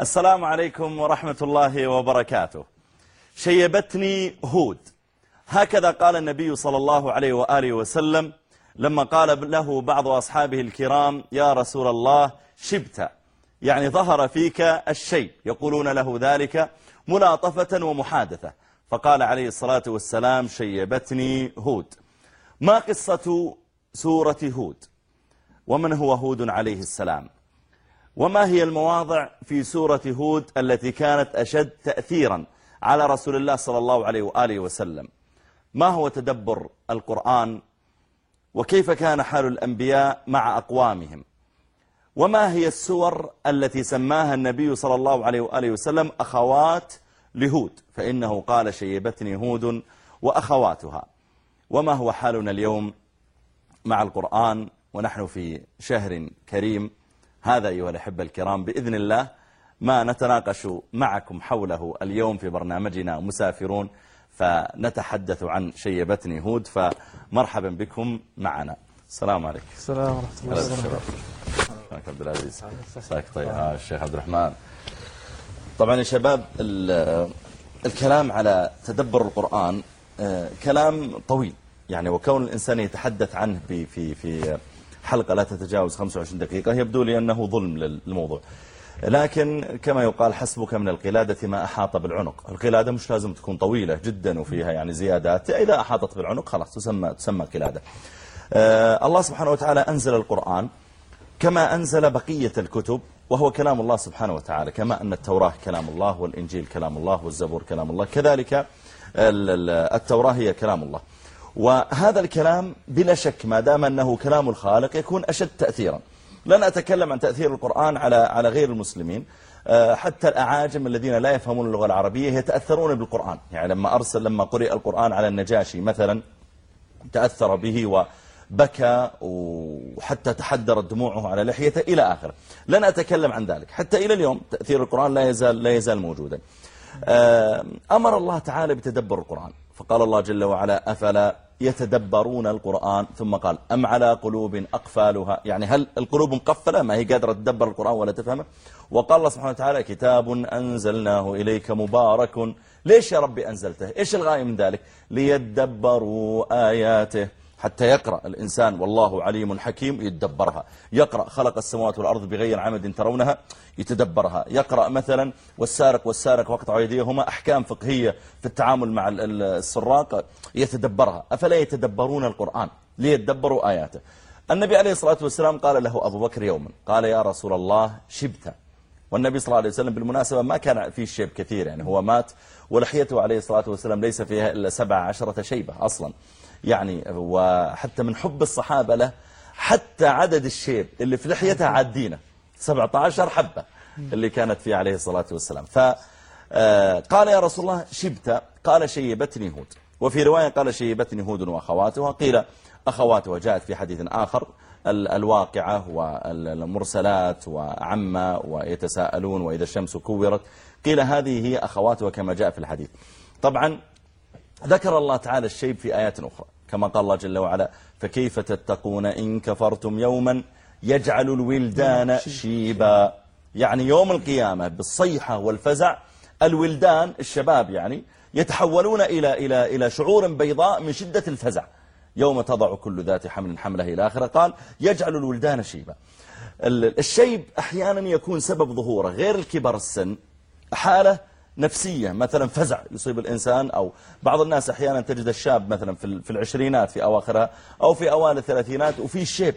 السلام عليكم ورحمة الله وبركاته. شيبتني هود. هكذا قال النبي صلى الله عليه وآله وسلم لما قال له بعض أصحابه الكرام يا رسول الله شبت. يعني ظهر فيك الشيء. يقولون له ذلك ملاطفة ومحادثة. فقال عليه الصلاة والسلام شيبتني هود. ما قصة سورة هود؟ ومن هو هود عليه السلام؟ وما هي المواضع في سورة هود التي كانت أشد تأثيرا على رسول الله صلى الله عليه وآله وسلم؟ ما هو تدبر القرآن؟ وكيف كان حال الأنبياء مع أقوامهم؟ وما هي السور التي سماها النبي صلى الله عليه وآله وسلم أخوات لهود؟ فإنه قال شيبتني هود وأخواتها. وما هو حالنا اليوم مع القرآن؟ ونحن في شهر كريم. هذا أيها الأحبة الكرام بإذن الله ما نتناقش معكم حوله اليوم في برنامجنا مسافرون فنتحدث عن شيبتني هود فمرحبا بكم معنا. السلام عليكم. السلام ورحمة الله وبركاته. بالشباب عبد العزيز. مساك طيب آه الشيخ عبد الرحمن. طبعا يا شباب ال- الكلام على تدبر القرآن آه، كلام طويل. يعني وكون الإنسان يتحدث عنه في في في حلقة لا تتجاوز 25 دقيقة. يبدو لي أنه ظلم للموضوع. لكن كما يقال حسبك من القلادة ما أحاط بالعنق. القلادة مش لازم تكون طويلة جدا وفيها يعني زيادات. إذا أحاطت بالعنق خلاص تسمى تسمى قلادة. آه، الله سبحانه وتعالى أنزل القرآن كما أنزل بقية الكتب وهو كلام الله سبحانه وتعالى كما أن التوراة كلام الله والإنجيل كلام الله والزبور كلام الله. كذلك ال- ال- التوراة هي كلام الله. وهذا الكلام بلا شك ما دام أنه كلام الخالق يكون أشد تأثيرا. لن أتكلم عن تأثير القرآن على على غير المسلمين. آه، حتى الأعاجم الذين لا يفهمون اللغة العربية يتأثرون بالقرآن. يعني لما أرسل لما قرئ القرآن على النجاشي مثلا تأثر به وبكى وحتى تحدرت دموعه على لحيته إلى آخره. لن أتكلم عن ذلك. حتى إلى اليوم تأثير القرآن لا يزال, لا يزال موجودا. آه، أمر الله تعالى بتدبر القرآن. فقال الله جل وعلا أفلا يتدبرون القرآن. ثم قال أم على قلوب أقفالها؟ يعني هل القلوب مقفلة؟ ما هي قادرة تدبر القرآن ولا تفهمه؟ وقال الله سبحانه وتعالى كتاب أنزلناه إليك مبارك. ليش يا ربي أنزلته؟ إيش الغاية من ذلك؟ ليدبروا آياته. حتى يقرأ الإنسان والله عليم حكيم يتدبرها. يقرأ خلق السماوات والأرض بغير عمد ترونها يتدبرها. يقرأ مثلا والسارق والسارق وقطعوا يديهما أحكام فقهية في التعامل مع ال- ال- السراق يتدبرها. أفلا يتدبرون القرآن ليتدبروا آياته. النبي عليه الصلاة والسلام قال له أبو بكر يوما قال يا رسول الله شبت. والنبي صلى الله عليه وسلم بالمناسبة ما كان فيه شيب كثير يعني هو مات ولحيته عليه الصلاة والسلام ليس فيها إلا سبع عشرة شيبة أصلا. يعني وحتى من حب الصحابة له حتى عدد الشيب اللي في لحيته عادينه 17 حبة اللي كانت فيه عليه الصلاة والسلام. فقال يا رسول الله شبت قال شيبتني هود. وفي رواية قال شيبتني هود وأخواتها قيل أخواتها جاءت في حديث آخر ال- الواقعة والمرسلات وعما ويتساءلون وإذا الشمس كورت. قيل هذه هي أخواتها كما جاء في الحديث. طبعا ذكر الله تعالى الشيب في آيات أخرى. كما قال الله جل وعلا فكيف تتقون إن كفرتم يوما يجعل الولدان شيبا. يعني يوم القيامة بالصيحة والفزع الولدان الشباب يعني يتحولون إلى إلى إلى شعور بيضاء من شدة الفزع. يوم تضع كل ذات حمل حملها إلى آخره. قال يجعل الولدان شيبا. ال- الشيب أحيانا يكون سبب ظهوره. غير الكبر السن حالة نفسية مثلا فزع يصيب الإنسان أو بعض الناس أحيانا تجد الشاب مثلا في ال- في العشرينات في أواخرها أو في أوائل الثلاثينات وفي شيب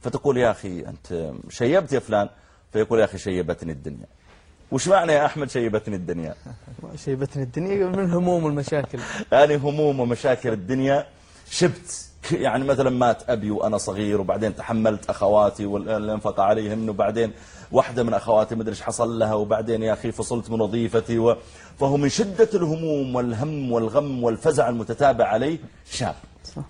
فتقول يا أخي أنت شيبت يا فلان فيقول يا أخي شيبتني الدنيا. وش معنى يا أحمد شيبتني الدنيا؟ شيبتني الدنيا من الهموم والمشاكل يعني هموم ومشاكل الدنيا. شبت. يعني مثلا مات أبي وأنا صغير وبعدين تحملت أخواتي والانفق عليهن وبعدين واحدة من أخواتي مدري إيش حصل لها وبعدين يا أخي فصلت من وظيفتي و... فهو من شدة الهموم والهم والغم والفزع المتتابع عليه شاب.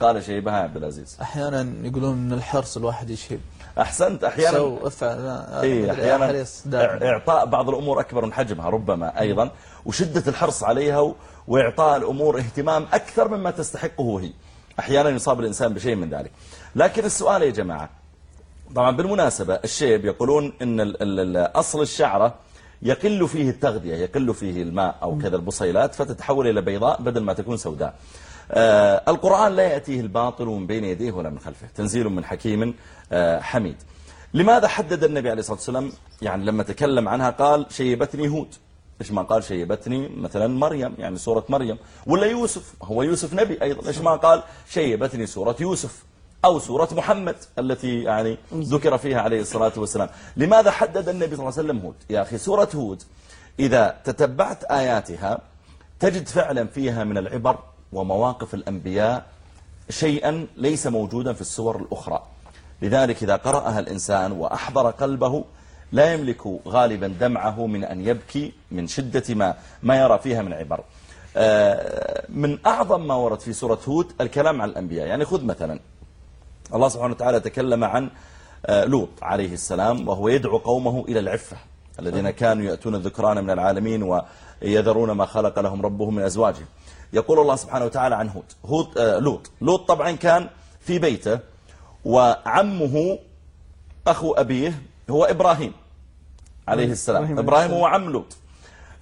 قال شيبها يا عبد العزيز. أحيانا يقولون من الحرص الواحد يشيب أحسنت. أحيانا سو افعل. إيه أحيانا حريص دائما. إعطاء بعض الأمور أكبر من حجمها ربما أيضا. وشدة الحرص عليها و- وإعطاء الأمور اهتمام أكثر مما تستحقه هي. أحيانا يصاب الإنسان بشيء من ذلك. لكن السؤال يا جماعة طبعا بالمناسبة الشيب يقولون ال- أصل الشعرة يقل فيه التغذية يقل فيه الماء أو كذا البصيلات فتتحول إلى بيضاء بدل ما تكون سوداء. آه القرآن لا يأتيه الباطل من بين يديه ولا من خلفه تنزيل من حكيم آه حميد. لماذا حدد النبي عليه الصلاة والسلام؟ يعني لما تكلم عنها قال شيبتني هود. ليش ما قال شيبتني مثلا مريم يعني سورة مريم. ولا يوسف؟ هو يوسف نبي أيضا. ليش ما قال شيبتني سورة يوسف أو سورة محمد التي يعني ذكر فيها عليه الصلاة والسلام. لماذا حدد النبي صلى الله عليه وسلم هود؟ يا أخي سورة هود إذا تتبعت آياتها تجد فعلا فيها من العبر ومواقف الأنبياء شيئا ليس موجودا في السور الأخرى. لذلك إذا قرأها الإنسان وأحضر قلبه لا يملك غالبا دمعه من أن يبكي من شدة ما, ما يرى فيها من عبر. آه، من أعظم ما ورد في سورة هود الكلام عن الأنبياء. يعني خذ مثلا. الله سبحانه وتعالى تكلم عن آه، لوط عليه السلام وهو يدعو قومه إلى العفة. الذين كانوا يأتون الذكران من العالمين ويذرون ما خلق لهم ربهم من أزواجهم. يقول الله سبحانه وتعالى عن هود, هود آه، لوط. لوط طبعا كان في بيته وعمه أخو أبيه هو إبراهيم. عليه السلام. إبراهيم هو عم لوط.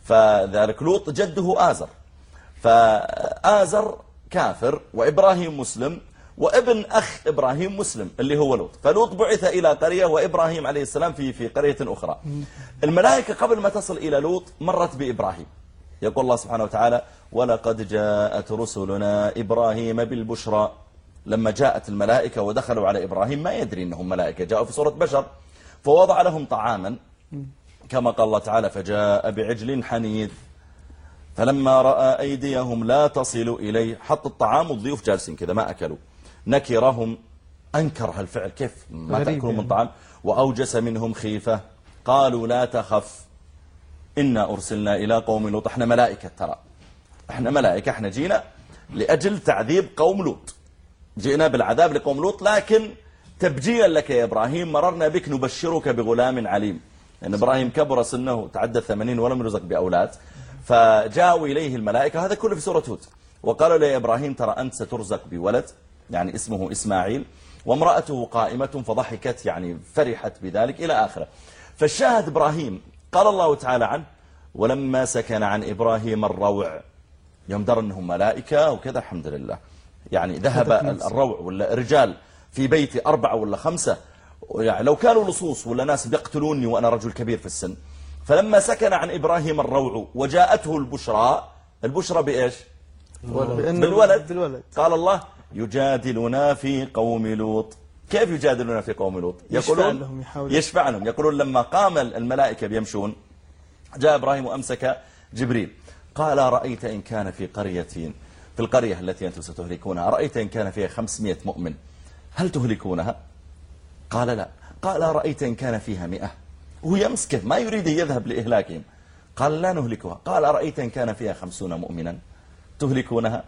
فذلك لوط جده آزر. فآزر كافر وإبراهيم مسلم وابن أخ إبراهيم مسلم اللي هو لوط. فلوط بعث إلى قرية وإبراهيم عليه السلام في في قرية أخرى. الملائكة قبل ما تصل إلى لوط مرت بإبراهيم. يقول الله سبحانه وتعالى ولقد جاءت رسلنا إبراهيم بالبشرى. لما جاءت الملائكة ودخلوا على إبراهيم ما يدري أنهم ملائكة. جاءوا في صورة بشر. فوضع لهم طعاما. كما قال الله تعالى فجاء بعجل حنيذ فلما رأى أيديهم لا تصل إليه حط الطعام والضيوف جالسين كذا ما أكلوا. نكرهم أنكر هالفعل كيف؟ ما غريب تأكلون من يعني. طعام؟ وأوجس منهم خيفة. قالوا لا تخف إنا أرسلنا إلى قوم لوط. إحنا ملائكة ترى. إحنا ملائكة إحنا جينا لأجل تعذيب قوم لوط. جئنا بالعذاب لقوم لوط لكن تبجيلا لك يا إبراهيم مررنا بك نبشرك بغلام عليم. لأن إبراهيم كبر سنه تعدى الثمانين ولم يرزق بأولاد. فجاءوا إليه الملائكة هذا كله في سورة هود. وقالوا له يا إبراهيم ترى أنت سترزق بولد يعني اسمه إسماعيل وامرأته قائمة فضحكت يعني فرحت بذلك إلى آخره. فالشاهد إبراهيم قال الله تعالى عنه ولما سكن عن إبراهيم الروع. يوم در أنهم ملائكة وكذا الحمد لله. يعني ذهب. الروع ولا رجال في بيتي أربعة ولا خمسة يعني لو كانوا لصوص ولا ناس بيقتلوني وأنا رجل كبير في السن. فلما سكن عن إبراهيم الروع وجاءته البشرى البشرى بإيش؟ بالولد. بالولد. قال الله يجادلنا في قوم لوط. كيف يجادلنا في قوم لوط؟ يقولون لهم، يحاول- يشفع لهم. يقولون لما قام الملائكة بيمشون جاء إبراهيم وأمسك جبريل. قال رأيت إن كان في قرية في القرية التي أنتم ستهلكونها رأيت إن كان فيها خمسمائة مؤمن. هل تهلكونها؟ قال لا. قال رأيت إن كان فيها مئة؟ هو يمسكه ما يريد يذهب لإهلاكهم. قال لا نهلكها. قال رأيت إن كان فيها خمسون مؤمنا؟ تهلكونها؟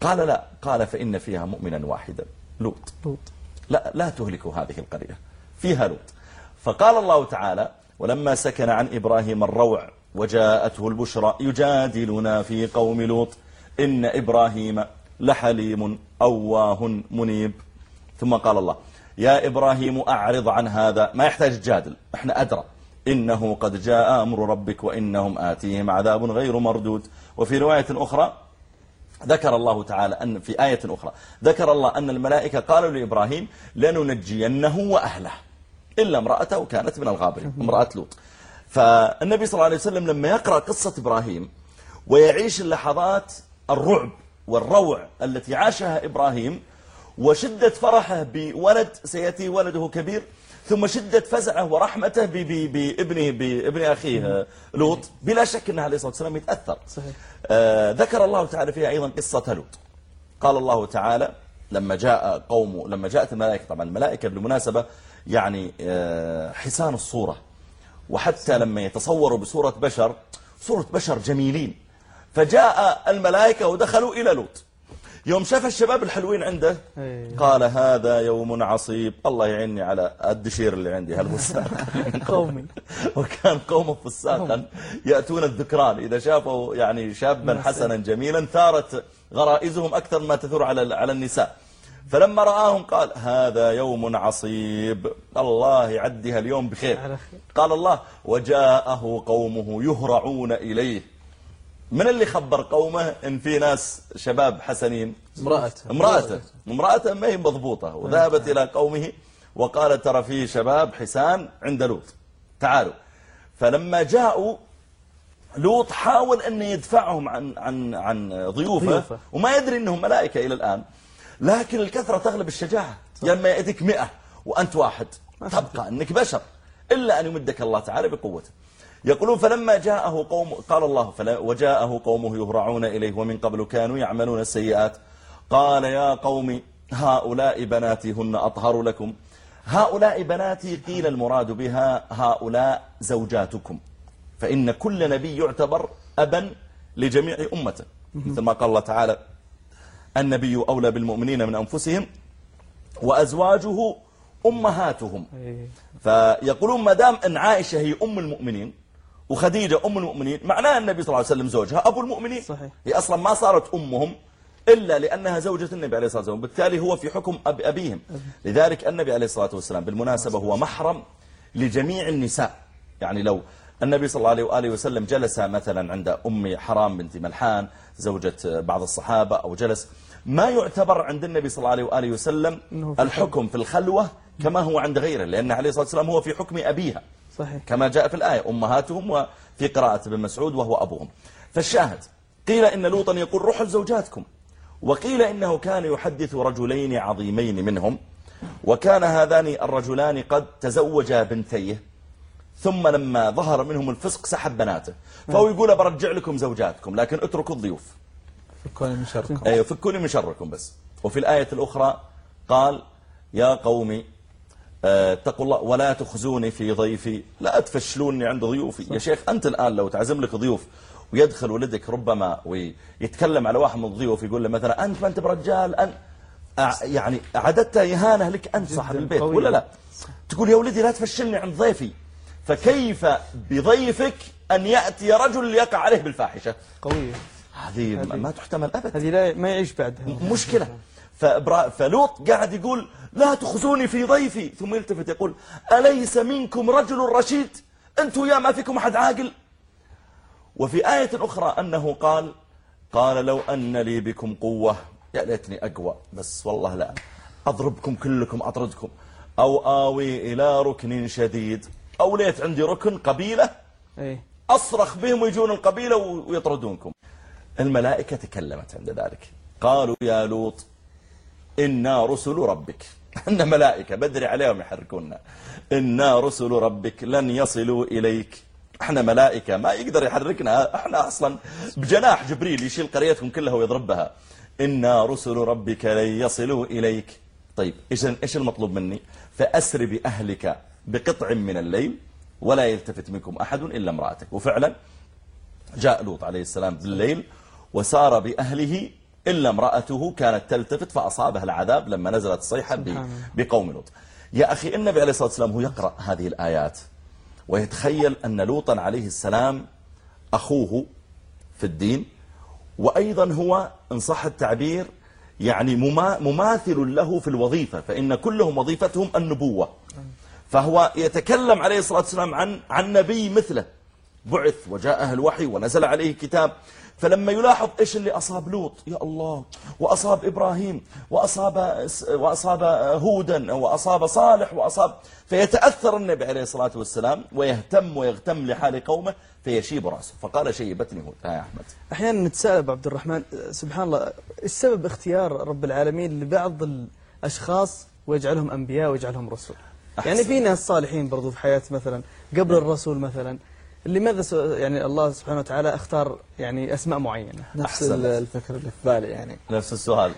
قال لا. قال فإن فيها مؤمنا واحدا. لوط. لوط. لا لا تهلكوا هذه القرية. فيها لوط. فقال الله تعالى ولما سكن عن إبراهيم الروع وجاءته البشرى يجادلنا في قوم لوط. إن إبراهيم لحليم أواه منيب. ثم قال الله يا إبراهيم أعرض عن هذا. ما يحتاج تجادل إحنا أدرى. إنه قد جاء أمر ربك وإنهم آتيهم عذاب غير مردود. وفي رواية أخرى ذكر الله تعالى أن في آية أخرى ذكر الله أن الملائكة قالوا لإبراهيم لننجينه وأهله إلا امرأته كانت من الغابرين امرأة لوط. فالنبي صلى الله عليه وسلم لما يقرأ قصة إبراهيم ويعيش اللحظات الرعب والروع التي عاشها إبراهيم وشدة فرحه بولد سيأتي ولده كبير ثم شدة فزعه ورحمته بابنه بابن أخيه لوط. بلا شك أنه عليه الصلاة والسلام يتأثر. صحيح. آه، ذكر الله تعالى فيها أيضا قصة لوط. قال الله تعالى لما جاء قوم لما جاءت الملائكة. طبعا الملائكة بالمناسبة يعني آه، حسان الصورة. وحتى لما يتصوروا بصورة بشر صورة بشر جميلين. فجاء الملائكة ودخلوا إلى لوط. يوم شاف الشباب الحلوين عنده إيه. قال هذا يوم عصيب الله يعيني على الدشير اللي عندي هالفساق قومي. وكان قومه فساقا يأتون الذكران. إذا شافوا يعني شابا. حسنا جميلا ثارت غرائزهم أكثر ما تثور على على النساء. فلما رآهم قال هذا يوم عصيب. الله يعديها اليوم بخير. قال الله وجاءه قومه يهرعون إليه. من اللي خبر قومه إن في ناس شباب حسنين؟ امرأته. امرأته. امرأته ما هي مضبوطة. وذهبت إلى قومه وقالت ترى في شباب حسان عند لوط. تعالوا. فلما جاءوا لوط حاول أن يدفعهم عن عن عن ضيوفه, ضيوفه. وما يدري أنهم ملائكة إلى الآن. لكن الكثرة تغلب الشجاعة. لما يأتيك مئة وأنت واحد. تبقى أنك بشر. إلا أن يمدك الله تعالى بقوته. يقولون فلما جاءه قوم قال الله وجاءه قومه يهرعون إليه ومن قبل كانوا يعملون السيئات. قال يا قوم هؤلاء بناتي هن أطهر لكم. هؤلاء بناتي قيل المراد بها هؤلاء زوجاتكم. فإن كل نبي يعتبر أبا لجميع أمته مثل ما قال الله تعالى النبي أولى بالمؤمنين من أنفسهم وأزواجه أمهاتهم. إيه. فيقولون ما دام أن عائشة هي أم المؤمنين وخديجة أم المؤمنين معناها النبي صلى الله عليه وسلم زوجها أبو المؤمنين. صحيح. هي أصلا ما صارت أمهم إلا لأنها زوجة النبي عليه الصلاة والسلام بالتالي هو في حكم أب أبيهم. لذلك النبي عليه الصلاة والسلام بالمناسبة هو محرم لجميع النساء. يعني لو النبي صلى الله عليه وآله وسلم جلس مثلا عند أم حرام بنت ملحان زوجة بعض الصحابة أو جلس ما يعتبر عند النبي صلى الله عليه وآله وسلم الحكم في الخلوة كما هو عند غيره لأن عليه الصلاة والسلام هو في حكم أبيها. صحيح. كما جاء في الآية أمهاتهم وفي قراءة ابن مسعود وهو أبوهم. فالشاهد قيل إن لوطا يقول روحوا لزوجاتكم. وقيل إنه كان يحدث رجلين عظيمين منهم وكان هذان الرجلان قد تزوجا بنتيه ثم لما ظهر منهم الفسق سحب بناته. فهو يقول برجع لكم زوجاتكم لكن اتركوا الضيوف. فكوني من شركم. أيوة فكوني من شركم بس. وفي الآية الأخرى قال يا قومي اتقوا الله ولا تخزوني في ضيفي. لا تفشلوني عند ضيوفي. يا شيخ أنت الآن لو تعزم لك ضيوف ويدخل ولدك ربما ويتكلم على واحد من الضيوف يقول له مثلا أنت ما أنت برجال أن يعني أعددت إهانة لك أنت صاحب البيت. ولا لا؟ تقول يا ولدي لا تفشلني عند ضيفي. فكيف بضيفك أن يأتي رجل يقع عليه بالفاحشة؟ قوية هذه ما- تحتمل أبدا هذه لا ما يعيش بعدها مشكلة. فلوط قاعد يقول لا تخزوني في ضيفي. ثم يلتفت يقول أليس منكم رجل رشيد؟ أنتوا يا ما فيكم أحد عاقل؟ وفي آية أخرى أنه قال قال لو أن لي بكم قوة. يا ليتني أقوى بس والله لا. أضربكم كلكم أطردكم. أو آوي إلى ركن شديد. أو ليت عندي ركن قبيلة. إيه. أصرخ بهم ويجون القبيلة ويطردونكم. الملائكة تكلمت عند ذلك. قالوا يا لوط إنا رسل ربك. إن ملائكة بدري عليهم يحركونا. إنا رسل ربك لن يصلوا إليك. إحنا ملائكة ما يقدر يحركنا. إحنا أصلا بجناح جبريل يشيل قريتكم كلها ويضربها. إنا رسل ربك لن يصلوا إليك. طيب إيش المطلوب مني؟ فأسر بأهلك بقطع من الليل ولا يلتفت منكم أحد إلا امرأتك. وفعلا جاء لوط عليه السلام بالليل وسار بأهله إلا امرأته كانت تلتفت فأصابها العذاب لما نزلت الصيحة. بقوم لوط. يا أخي النبي عليه الصلاة والسلام هو يقرأ هذه الآيات ويتخيل أن لوطا عليه السلام أخوه في الدين وأيضا هو إن صح التعبير يعني مما- مماثل له في الوظيفة فإن كلهم وظيفتهم النبوة. فهو يتكلم عليه الصلاة والسلام عن عن نبي مثله. بعث وجاءه الوحي ونزل عليه كتاب. فلما يلاحظ إيش اللي أصاب لوط؟ يا الله. وأصاب إبراهيم. وأصاب, وأصاب هودا. وأصاب صالح. وأصاب فيتأثر النبي عليه الصلاة والسلام ويهتم ويغتم لحال قومه فيشيب رأسه. فقال شيبتني هود ها يا أحمد. أحيانا نتساءل أبو عبد الرحمن سبحان الله السبب اختيار رب العالمين لبعض الأشخاص ويجعلهم أنبياء ويجعلهم رسل يعني أحسن. في ناس صالحين برضو في حياة مثلا قبل الرسول مثلا. لماذا س- يعني الله سبحانه وتعالى اختار يعني أسماء معينة؟ نفس أحسن. ال- الفكر اللي في بالي يعني. نفس السؤال.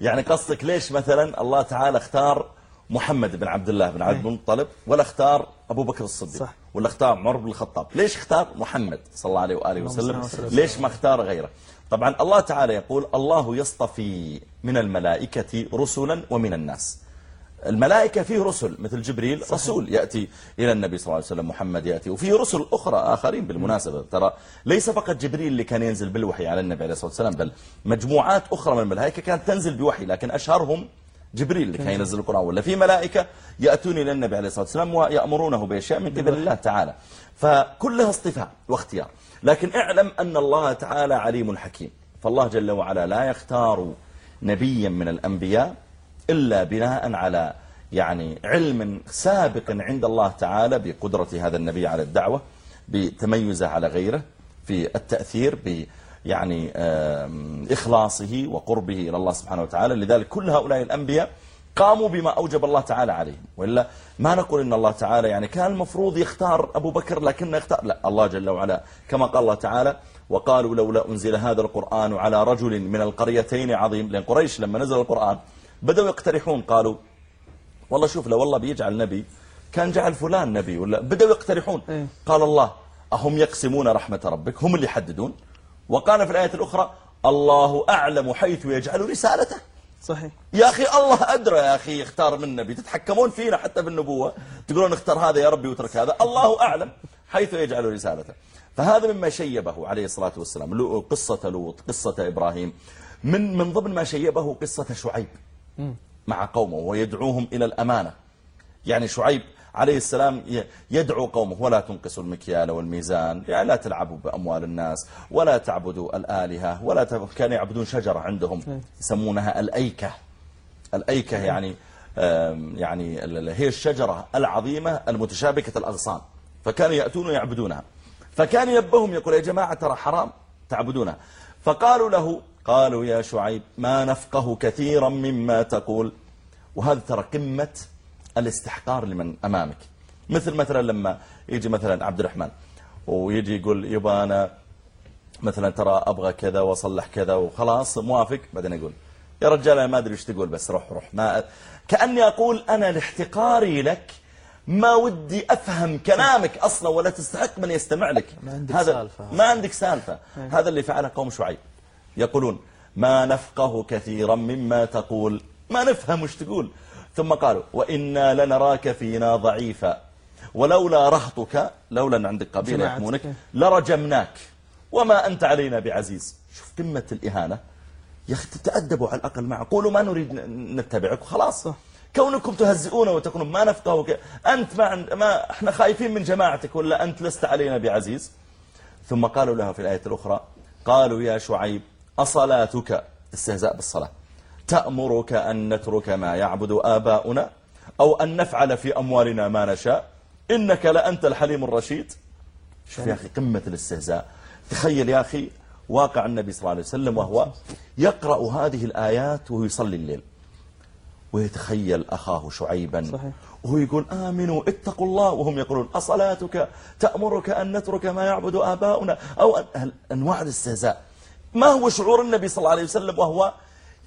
يعني قصدك ليش مثلا الله تعالى اختار محمد بن عبد الله بن عبد المطلب ولا اختار أبو بكر الصديق؟ صح. ولا اختار عمر بن الخطاب؟ ليش اختار محمد صلى الله عليه وآله وسلم. ليش ما اختار غيره؟ طبعا الله تعالى يقول الله يصطفي من الملائكة رسلا ومن الناس. الملائكة فيه رسل مثل جبريل صحيح. رسول يأتي إلى النبي صلى الله عليه وسلم محمد يأتي. وفيه رسل أخرى آخرين بالمناسبة ترى. ليس فقط جبريل اللي كان ينزل بالوحي على النبي عليه الصلاة والسلام بل مجموعات أخرى من الملائكة كانت تنزل بوحي لكن أشهرهم جبريل اللي كان ينزل القرآن. ولا في ملائكة يأتون إلى النبي عليه الصلاة والسلام ويأمرونه بأشياء من قبل الله تعالى. فكلها اصطفاء واختيار. لكن اعلم أن الله تعالى عليم حكيم. فالله جل وعلا لا يختار نبيا من الأنبياء إلا بناء على يعني علم سابق عند الله تعالى بقدرة هذا النبي على الدعوة بتميزه على غيره في التأثير ب يعني إخلاصه وقربه إلى الله سبحانه وتعالى. لذلك كل هؤلاء الأنبياء قاموا بما أوجب الله تعالى عليهم. وإلا ما نقول إن الله تعالى يعني كان المفروض يختار أبو بكر لكنه يختار. لا الله جل وعلا كما قال الله تعالى وقالوا لولا أنزل هذا القرآن على رجل من القريتين عظيم. لأن قريش لما نزل القرآن بدأوا يقترحون قالوا والله شوف لو والله بيجعل نبي كان جعل فلان نبي ولا بدأوا يقترحون. إيه. قال الله أهم يقسمون رحمة ربك؟ هم اللي يحددون. وقال في الآية الأخرى الله أعلم حيث يجعل رسالته. صحيح. يا أخي الله أدرى يا أخي يختار من نبي. تتحكمون فينا حتى بالنبوة تقولون اختار هذا يا ربي واترك هذا. الله أعلم حيث يجعل رسالته. فهذا مما شيبه عليه الصلاة والسلام. قصة لوط قصة إبراهيم. من من ضمن ما شيبه قصة شعيب. مع قومه ويدعوهم إلى الأمانة. يعني شعيب عليه السلام يدعو قومه ولا تنقصوا المكيال والميزان يعني لا تلعبوا بأموال الناس ولا تعبدوا الآلهة ولا ت... كانوا يعبدون شجرة عندهم يسمونها الأيكة. الأيكة يعني آم، يعني ال- هي الشجرة العظيمة المتشابكة الأغصان. فكانوا يأتون ويعبدونها فكان ينبههم يقول يا جماعة ترى حرام تعبدونها. فقالوا له قالوا يا شعيب ما نفقه كثيرا مما تقول. وهذا ترى قمة الاستحقار لمن أمامك. مثل مثلا لما يجي مثلا عبد الرحمن ويجي يقول يبا أنا مثلا ترى أبغى كذا وأصلح كذا وخلاص موافق. بعدين أقول يا رجال أنا ما أدري إيش تقول بس روح روح. ما كأني أقول أنا لاحتقاري لك ما ودي أفهم كلامك أصلا ولا تستحق من يستمع لك. ما عندك هذا سالفة. ما عندك سالفة. هذا اللي فعله قوم شعيب. يقولون ما نفقه كثيرا مما تقول ما نفهم وش تقول ثم قالوا وإنا لنراك فينا ضعيفا ولولا رهطك لولا أن عندك قبيلة. يحمونك لرجمناك وما أنت علينا بعزيز شوف قمة الإهانة يا أخي تتأدبوا على الأقل معه قولوا ما نريد نتبعك وخلاص. كونكم تهزئون وتكونون ما نفقه. أنت ما. ما إحنا خايفين من جماعتك ولا أنت لست علينا بعزيز ثم قالوا له في الآية الأخرى قالوا يا شعيب أصلاتك استهزاء بالصلاة. تأمرك أن نترك ما يعبد آباؤنا أو أن نفعل في أموالنا ما نشاء. إنك لأنت الحليم الرشيد. شوف يا أخي قمة الاستهزاء. تخيل يا أخي واقع النبي صلى الله عليه وسلم وهو يقرأ هذه الآيات وهو يصلي الليل. ويتخيل أخاه شعيبا. صحيح. وهو يقول آمنوا اتقوا الله. وهم يقولون أصلاتك تأمرك أن نترك ما يعبد آباؤنا أو أن- أنواع الاستهزاء؟ ما هو شعور النبي صلى الله عليه وسلم وهو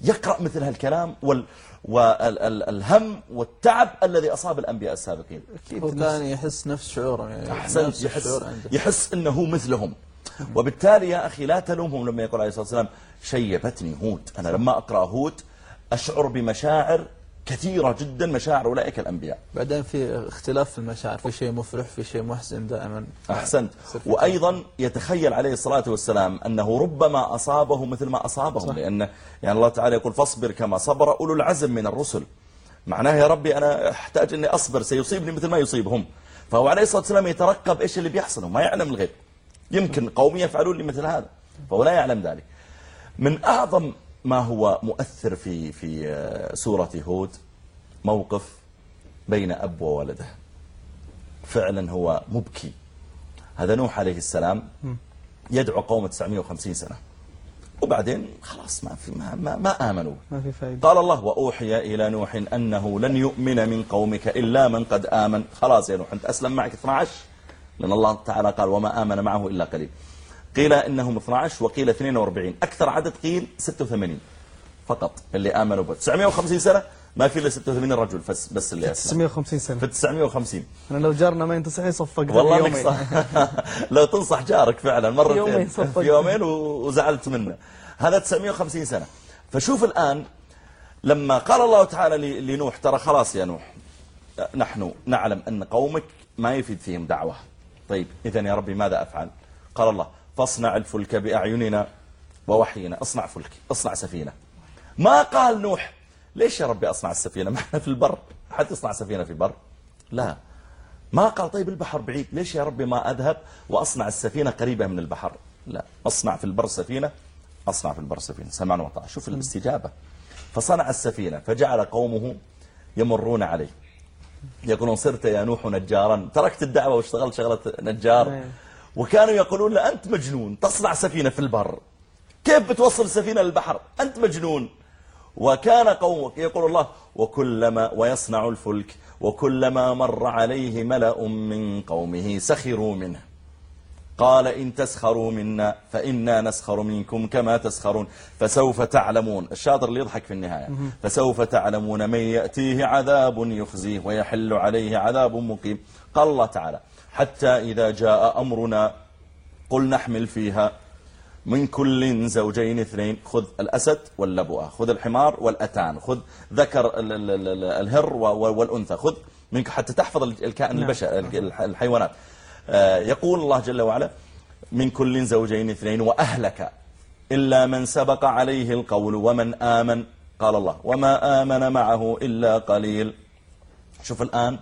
يقرأ مثل هالكلام وال والهم والتعب الذي أصاب الأنبياء السابقين. هو كان يحس نفس شعوره يعني نفس يحس, عنده. يحس أنه مثلهم. وبالتالي يا أخي لا تلومهم لما يقول عليه الصلاة والسلام شيبتني هود. أنا لما أقرأ هود أشعر بمشاعر كثيرة جدا مشاعر أولئك الأنبياء. بعدين في اختلاف في المشاعر في شيء مفرح في شيء محزن دائما. أحسنت. وأيضا يتخيل عليه الصلاة والسلام أنه ربما أصابه مثل ما أصابهم صح. لأن يعني الله تعالى يقول فاصبر كما صبر أولو العزم من الرسل. معناه يا ربي أنا أحتاج أني أصبر سيصيبني مثل ما يصيبهم. فهو عليه الصلاة والسلام يترقب إيش اللي بيحصل وما يعلم الغيب. يمكن قوم يفعلون لي مثل هذا فهو لا يعلم ذلك. من أعظم ما هو مؤثر في في آه، سورة هود؟ موقف بين أب وولده. فعلا هو مبكي. هذا نوح عليه السلام يدعو قوم 950 سنة. وبعدين خلاص ما في ما, ما, ما آمنوا. ما في فائدة قال الله وأوحي إلى نوح أنه لن يؤمن من قومك إلا من قد آمن. خلاص يا نوح أنت أسلم معك 12 لأن الله تعالى قال وما آمن معه إلا قليل. قيل إنهم 12 وقيل 42 أكثر عدد قيل 86 فقط اللي آمنوا به 950 سنة ما في إلا 86 رجل بس بس اللي أسلم. 950 في سنة 950 أنا لو جارنا ما ينتصح يصفق. والله يومين. صح لو تنصح جارك فعلا مرتين. يومين. في يومين وزعلت منه. هذا 950 سنة. فشوف الآن لما قال الله تعالى لنوح ترى خلاص يا نوح نحن نعلم أن قومك ما يفيد فيهم دعوة. طيب إذا يا ربي ماذا أفعل؟ قال الله فاصنع الفلك بأعيننا ووحينا. اصنع فلك اصنع سفينة. ما قال نوح ليش يا ربي أصنع السفينة؟ ما إحنا في البر. حد يصنع سفينة في البر لا. ما قال طيب البحر بعيد ليش يا ربي ما أذهب وأصنع السفينة قريبة من البحر؟ لا. أصنع في البر سفينة أصنع في البر سفينة. سمعا وطاعة شوف الاستجابة. فصنع السفينة فجعل قومه يمرون عليه. يقولون صرت يا نوح نجارا. تركت الدعوة واشتغلت شغلة نجار. أيه. وكانوا يقولون له أنت مجنون تصنع سفينة في البر. كيف بتوصل سفينة للبحر؟ أنت مجنون. وكان قومك يقول الله وكلما ويصنع الفلك وكلما مر عليه ملأ من قومه سخروا منه. قال إن تسخروا منا فإنا نسخر منكم كما تسخرون. فسوف تعلمون. الشاطر اللي يضحك في النهاية. فسوف تعلمون من يأتيه عذاب يخزيه ويحل عليه عذاب مقيم. قال الله تعالى حتى إذا جاء أمرنا قل نحمل فيها من كل زوجين اثنين خذ الأسد واللبؤة خذ الحمار والأتان خذ ذكر ال- ال- ال- الهر والأنثى خذ منك حتى تحفظ الكائن نعم. البشر الح- الحيوانات. آه، يقول الله جل وعلا من كل زوجين اثنين وأهلك إلا من سبق عليه القول ومن آمن. قال الله وما آمن معه إلا قليل. شوف الآن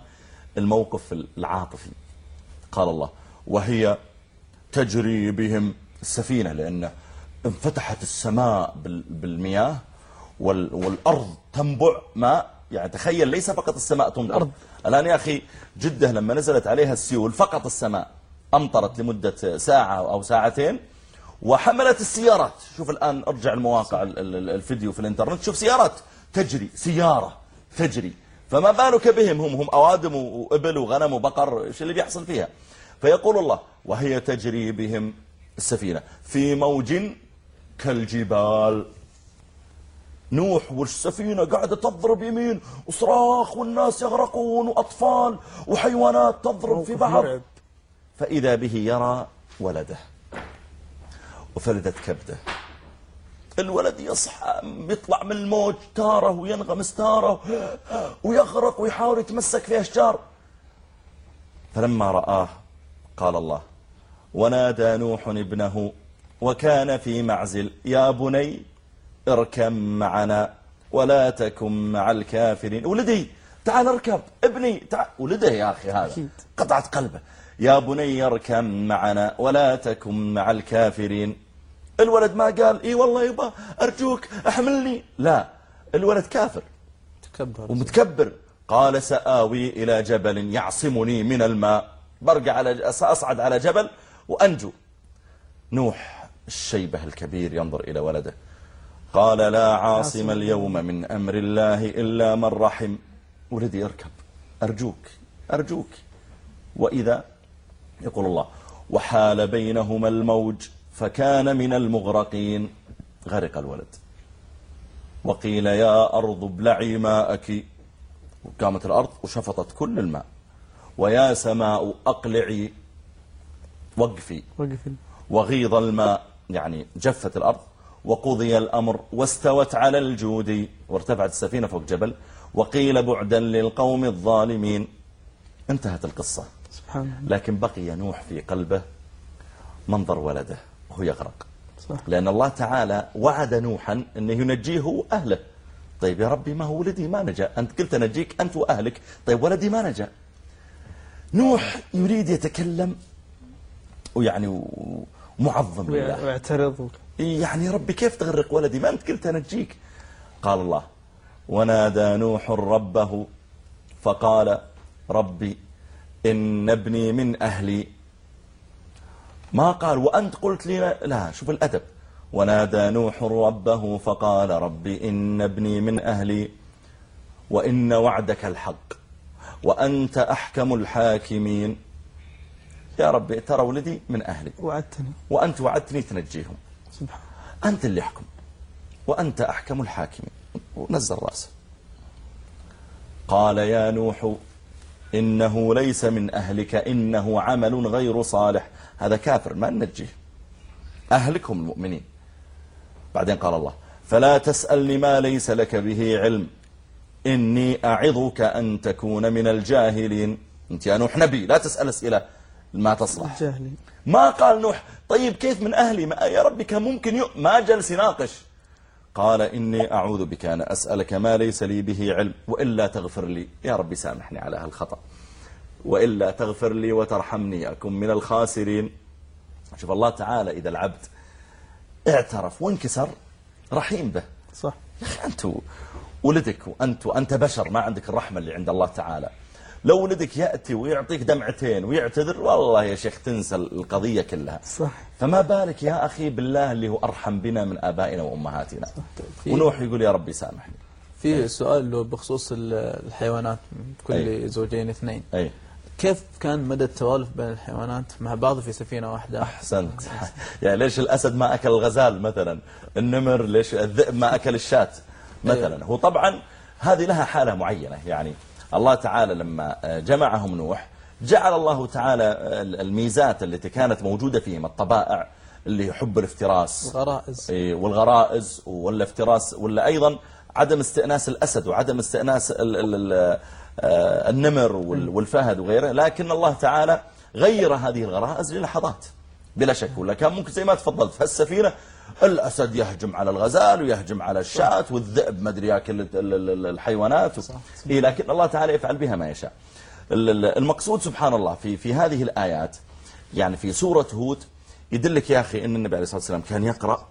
الموقف العاطفي. قال الله وهي تجري بهم السفينة لأن انفتحت السماء بال- بالمياه وال- والأرض تنبع ماء. يعني تخيل ليس فقط السماء تمطر الأرض. الآن يا أخي جدة لما نزلت عليها السيول فقط السماء أمطرت لمدة ساعة أو ساعتين وحملت السيارات. شوف الآن أرجع المواقع ال- ال- الفيديو في الإنترنت. شوف سيارات تجري سيارة تجري. فما بالك بهم؟ هم هم أوادم وإبل وغنم وبقر. إيش اللي بيحصل فيها؟ فيقول الله وهي تجري بهم السفينة في موج كالجبال. نوح والسفينة قاعدة تضرب يمين وصراخ والناس يغرقون وأطفال وحيوانات تضرب في بعض. فإذا به يرى ولده وفلذت كبده. الولد يصحى يطلع من الموج تاره وينغمس تاره ويغرق ويحاول يتمسك في أشجار. فلما رآه قال الله ونادى نوح ابنه وكان في معزل يا بني اركب معنا ولا تكن مع الكافرين. ولدي تعال اركب ابني تعال ولده يا أخي هذا. قطعت قلبه. يا بني اركب معنا ولا تكن مع الكافرين. الولد ما قال إي والله يبا أرجوك أحملني. لا الولد كافر. تكبر. ومتكبر. قال سآوي إلى جبل يعصمني من الماء. برجع على أصعد على جبل وأنجو. نوح الشيبة الكبير ينظر إلى ولده. قال لا عاصم اليوم من أمر الله إلا من رحم. ولدي اركب أرجوك أرجوك. وإذا؟ يقول الله وحال بينهما الموج. فكان من المغرقين. غرق الولد. وقيل يا أرض ابلعي ماءك. وقامت الأرض وشفطت كل الماء. ويا سماء أقلعي. وقفي. وقف وغيض الماء. يعني جفت الأرض. وقضي الأمر واستوت على الجود. وارتفعت السفينة فوق جبل. وقيل بعدا للقوم الظالمين. انتهت القصة. لكن بقي نوح في قلبه منظر ولده. وهو يغرق. صح. لأن الله تعالى وعد نوحا أنه ينجيه وأهله طيب يا ربي ما هو ولدي؟ ما نجا. أنت قلت نجيك أنت وأهلك. طيب ولدي ما نجا. نوح يريد يتكلم ويعني ومعظم لله. ويعترض. يعني ربي كيف تغرق ولدي؟ ما أنت قلت نجيك قال الله ونادى نوح ربه فقال ربي إن ابني من أهلي ما قال وأنت قلت لي لا- شوف الأدب. ونادى نوح ربه فقال ربي إن ابني من أهلي وإن وعدك الحق وأنت أحكم الحاكمين. يا ربي ترى ولدي من أهلي. وعدتني. وأنت وعدتني تنجيهم. سبحان أنت اللي احكم وأنت أحكم الحاكمين. ونزل رأسه. قال يا نوح إنه ليس من أهلك إنه عمل غير صالح. هذا كافر ما ننجيه. أهلكم المؤمنين. بعدين قال الله فلا تسألني ما ليس لك به علم. إني أعظك أن تكون من الجاهلين. أنت يا نوح نبي لا تسأل أسئلة ما تصلح. قال إني أعوذ بك أن أسألك ما ليس لي به علم وإلا تغفر لي. يا ربي سامحني على هالخطأ. وإلا تغفر لي وترحمني أكن من الخاسرين. شوف الله تعالى إذا العبد اعترف وانكسر رحيم به. صح. يا أخي أنت ولدك وأنت وأنت بشر ما عندك الرحمة اللي عند الله تعالى. لو ولدك يأتي ويعطيك دمعتين ويعتذر والله يا شيخ تنسى القضية كلها. صح. فما بالك يا أخي بالله اللي هو أرحم بنا من آبائنا وأمهاتنا؟ ونوح يقول يا ربي سامحني. في سؤال له بخصوص ال- الحيوانات كل أي. زوجين اثنين. أي. كيف كان مدى التوالف بين الحيوانات مع بعض في سفينة واحدة؟ أحسنت. يعني ليش الأسد ما أكل الغزال مثلا؟ النمر ليش الذئب ما أكل الشاة مثلا؟ هو طبعا هذه لها حالة معينة. يعني الله تعالى لما جمعهم نوح جعل الله تعالى الميزات التي كانت موجودة فيهم الطبائع اللي حب الافتراس. غرائز إيه، والغرائز ولا افتراس ولا أيضا عدم استئناس الأسد وعدم استئناس ال ال ال النمر وال- والفهد وغيره لكن الله تعالى غير هذه الغرائز للحظات بلا شك. ولا كان ممكن زي ما تفضلت في السفينة الأسد يهجم على الغزال ويهجم على الشاة والذئب ما أدري ياكل ال- ال- ال- الحيوانات. و... إيه لكن الله تعالى يفعل بها ما يشاء. ال- ال- المقصود سبحان الله في في هذه الآيات يعني في سورة هود يدلك يا أخي أن النبي عليه الصلاة والسلام كان يقرأ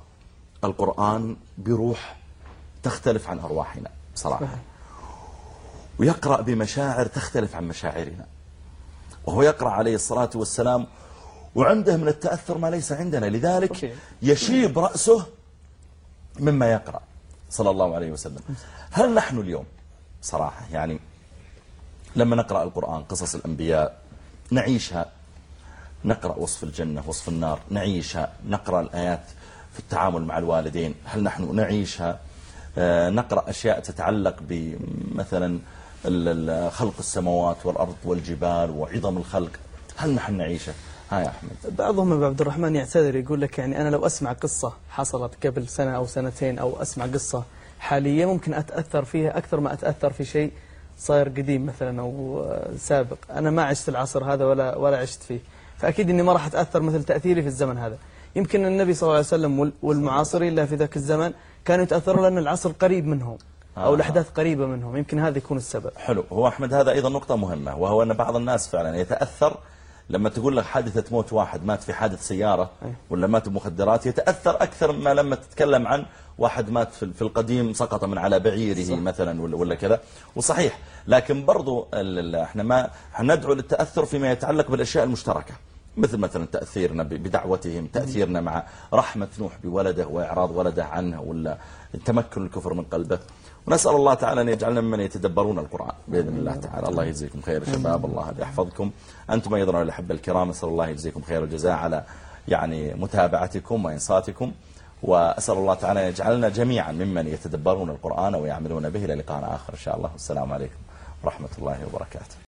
القرآن بروح تختلف عن أرواحنا صراحة. ويقرأ بمشاعر تختلف عن مشاعرنا. وهو يقرأ عليه الصلاة والسلام وعنده من التأثر ما ليس عندنا. لذلك. يشيب رأسه مما يقرأ. صلى الله عليه وسلم. هل نحن اليوم صراحة يعني لما نقرأ القرآن قصص الأنبياء نعيشها نقرأ وصف الجنة وصف النار نعيشها نقرأ الآيات في التعامل مع الوالدين هل نحن نعيشها؟ آه، نقرأ أشياء تتعلق بمثلا خلق السماوات والأرض والجبال وعظم الخلق. هل نحن نعيشها ها يا أحمد. بعضهم ابو عبد الرحمن يعتذر يقول لك يعني أنا لو أسمع قصة حصلت قبل سنة أو سنتين أو أسمع قصة حالية ممكن أتأثر فيها أكثر ما أتأثر في شيء صاير قديم مثلا آه، سابق. أنا ما عشت العصر هذا ولا ولا عشت فيه. فأكيد إني ما راح أتأثر مثل تأثيري في الزمن هذا. يمكن النبي صلى الله عليه وسلم وال- والمعاصرين له في ذاك الزمن كانوا يتاثروا لأن العصر قريب منهم. أو آه. الأحداث قريبة منهم يمكن هذا يكون السبب حلو هو أحمد هذا أيضا نقطة مهمة وهو أن بعض الناس فعلا يتأثر لما تقول لك حادثة موت واحد مات في حادث سيارة. ولا مات بمخدرات يتأثر أكثر ما لما تتكلم عن واحد مات في القديم سقط من على بعيره صح. مثلا ولا, كذا وصحيح لكن برضو إحنا ما ندعو للتأثر فيما يتعلق بالأشياء المشتركة مثل مثلا تأثيرنا بدعوتهم تأثيرنا مع رحمة نوح بولده وإعراض ولده عنه ولا تمكن الكفر من قلبه ونسأل الله تعالى أن يجعلنا ممن يتدبرون القرآن. بإذن الله تعالى. الله يجزيكم خير يا شباب الله يحفظكم. أنتم أيضا الأحبة الكرام أسأل الله يجزيكم خير الجزاء على يعني متابعتكم وإنصاتكم. وأسأل الله تعالى أن يجعلنا جميعا ممن يتدبرون القرآن ويعملون به إلى لقاء آخر إن شاء الله. والسلام عليكم ورحمة الله وبركاته.